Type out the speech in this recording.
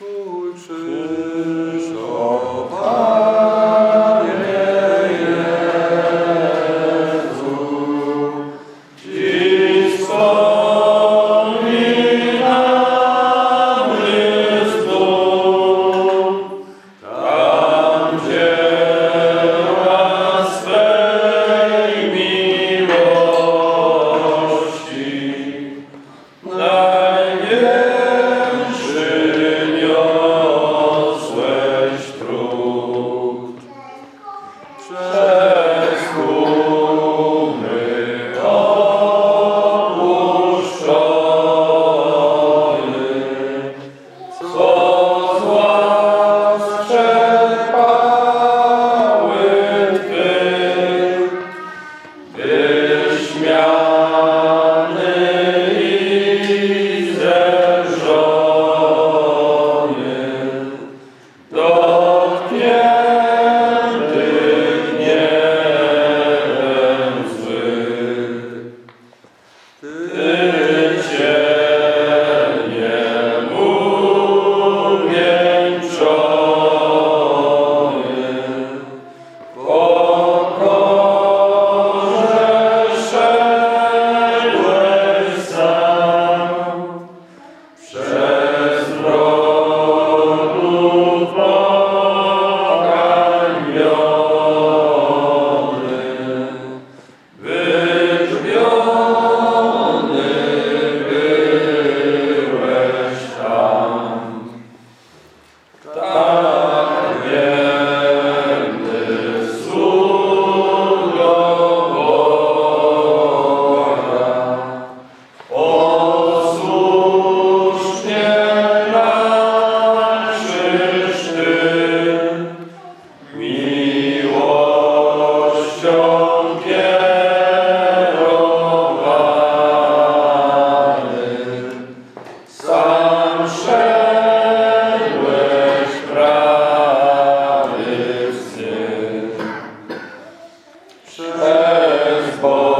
Ojcze. Boy.